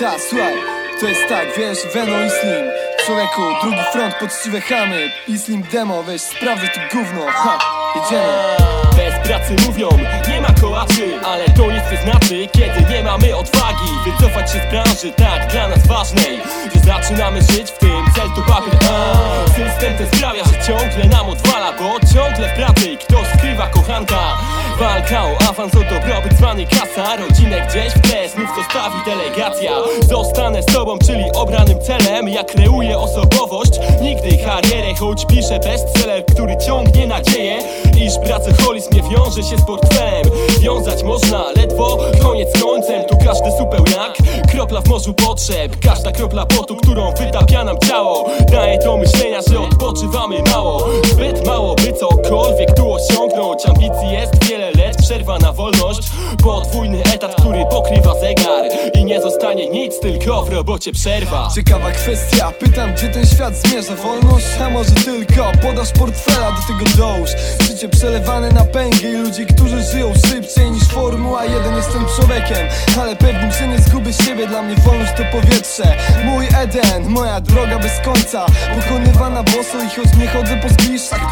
Ta, słuchaj, to jest tak, wiesz, Veno i Slim. Człowieku, drugi front, poczciwe chamy. I Slim demo, weź, sprawdzę tu gówno. Ha, jedziemy. Bez pracy mówią, nie ma kołaczy. Ale to nic nie znaczy, kiedy nie mamy odwagi. Wycofać się z branży, tak dla nas ważnej. Że zaczynamy żyć w tym, cel to papier a, System ten sprawia, że ciągle nam odwala Bo ciągle w pracy. Ktoś skrywa kochanka Walka o awans, o dobrobyt zwany kasa. Rodzinę gdzieś w tle, znów zostawi delegacja. Zostanę z tobą, czyli obranym celem. Ja kreuję osobowość, nigdy karierę Choć piszę bestseller, który ciągnie nadzieję Iż pracoholizm nie wiąże się z portfelem. Wiązać można ledwo, koniec końcem Tu każdy supeł jak kropla w morzu potrzeb. Każda kropla potu, którą wytapia nam ciało Daje do myślenia, że odpoczywamy mało. Zbyt mało, by cokolwiek tu osiągnąć lecz przerwa na wolność? Podwójny etat, który pokrywa zegar I nie zostanie nic, tylko w robocie przerwa. Ciekawa kwestia, pytam gdzie ten świat zmierza? Wolność, a może tylko podasz portfela do tego dołóż? Życie przelewane na pęgę i ludzie, którzy żyją szybciej niż Formuła. 1 Jestem człowiekiem, ale pewnym, że nie zgubię siebie. Dla mnie wolność to powietrze, mój Eden Moja droga bez końca, pokonywana boso I choć nie chodzę po zgliszczach,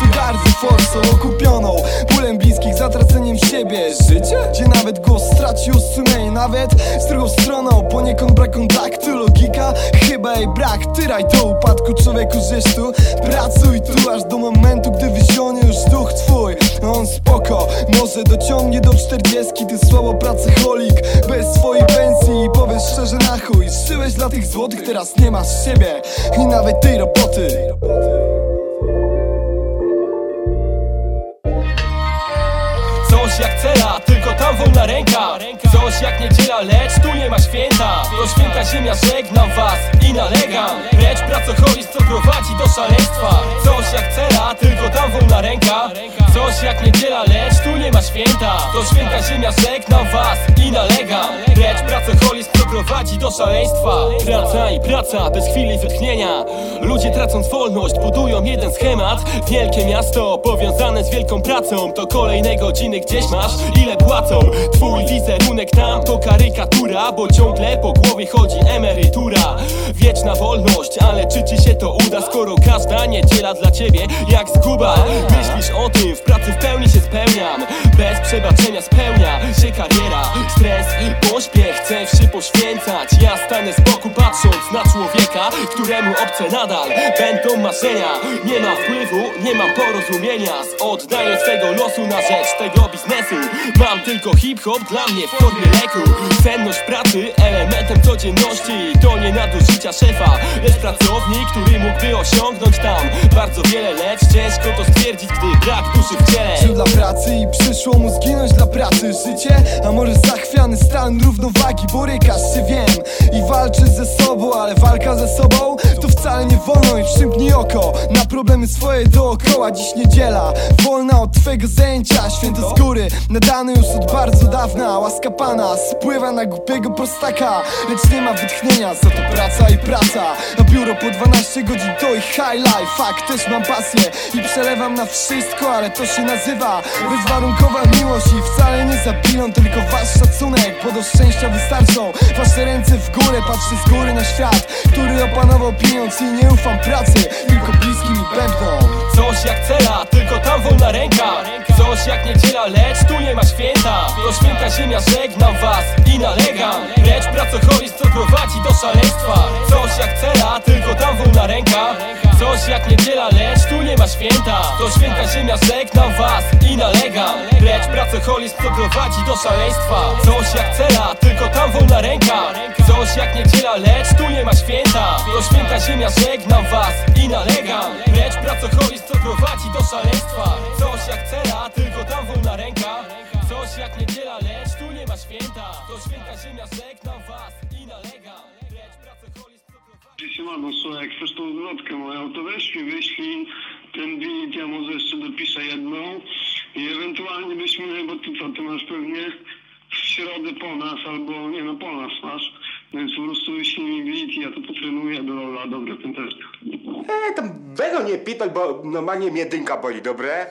głos stracił sumienie Nawet z drugą stroną, poniekąd brak kontaktu Logika, chyba jej brak. Tyraj do upadku, człowieku, żeś tu. Pracuj tu, aż do momentu, gdy wyzionie już duch twój. On spoko, może dociągnie do czterdziestki. Ty słabo pracoholik, bez swojej pensji. I powiesz szczerze na chuj Żyłeś dla tych złotych, teraz nie masz siebie. I nawet tej roboty jak niedziela, lecz tu nie ma święta. To święta ziemia, żegnam was i nalegam. Precz pracoholizm, co prowadzi do szaleństwa. Coś jak cela, tylko tam wolna ręka. Coś jak niedziela, lecz tu nie ma święta. To święta ziemia, żegnam was i nalegam. Precz pracoholizm, co prowadzi do szaleństwa. Praca i praca, bez chwili wytchnienia. Ludzie tracąc wolność, budują jeden schemat. Wielkie miasto, powiązane z wielką pracą. To kolejne godziny gdzieś masz, ile płacą. Twój tam to karykatura Bo ciągle po głowie chodzi emerytura. Wieczna wolność, ale czy ci się to uda Skoro każda niedziela dla ciebie jak zguba? Myślisz o tym, w pracy w pełni się spełniam Bez przebaczenia spełnia Ja stanę z boku patrząc na człowieka Któremu obce nadal będą marzenia. Nie ma wpływu, nie mam porozumienia. Z oddaniem swego losu na rzecz tego biznesu. Mam tylko hip-hop dla mnie w formie leku. Cenność pracy elementem codzienności. To nie nadużycia szefa. Lecz pracownik, który mógłby osiągnąć tam Bardzo wiele, lecz ciężko to stwierdzić Gdy brak duszy w ciele. Dla pracy i przyszło mu zginąć dla pracy. Życie, a może zachwiany stan równowagi. Borykasz się, walczysz ze sobą Ale walka ze sobą to wcale nie wolno I przymknij oko. Na problemy swoje dookoła Dziś niedziela, wolna od twego zajęcia Święto z góry, nadane już od bardzo dawna. Łaska Pana spływa na głupiego prostaka Lecz nie ma wytchnienia, za to praca i praca. Na biuro po 12 godzin to ich high life. Fakt, też mam pasję i przelewam na wszystko Ale to się nazywa bezwarunkowa miłość. I wcale nie zabiją, tylko wasz szacunek. Bo do szczęścia wystarczą. Wasze ręce w górę Patrzę z góry na świat, który opanował pieniądz I nie ufam pracy, tylko bliskim i pewną Coś jak cela, tylko tam wolna ręka. Coś jak niedziela, lecz tu nie ma święta. To święta ziemia, żegnam was i nalegam. Precz pracoholizm, co prowadzi do szaleństwa. Coś jak cela, tylko tam wolna ręka. Coś jak niedziela, lecz tu nie ma święta. To święta ziemia, żegnam was i nalegam Precz pracoholizm, co prowadzi do szaleństwa. Coś jak cela, tylko tam wolna ręka. Coś jak niedziela, lecz tu nie ma święta. To święta ziemia, żegnam was i nalegam. Precz pracoholizm, co prowadzi do szaleństwa. Coś jak cela, tylko tam wolna ręka. Coś jak niedziela, lecz tu nie ma święta. To święta ziemia, żegnam was i nalegam. Precz pracoholizm, co prowadzi Siemano, słuchaj, jak chcesz tą zwrotkę moją, to weź mi ten beat, ja może jeszcze dopiszę jedną i ewentualnie byśmy, bo ty co, ty masz pewnie w środę po nas, albo nie no, po nas masz, więc po prostu wyślij mi ja to potrenuję do Lola, dobra, ten też. E, tam Weno nie pitol, bo normalnie mnie dynka boli, dobre?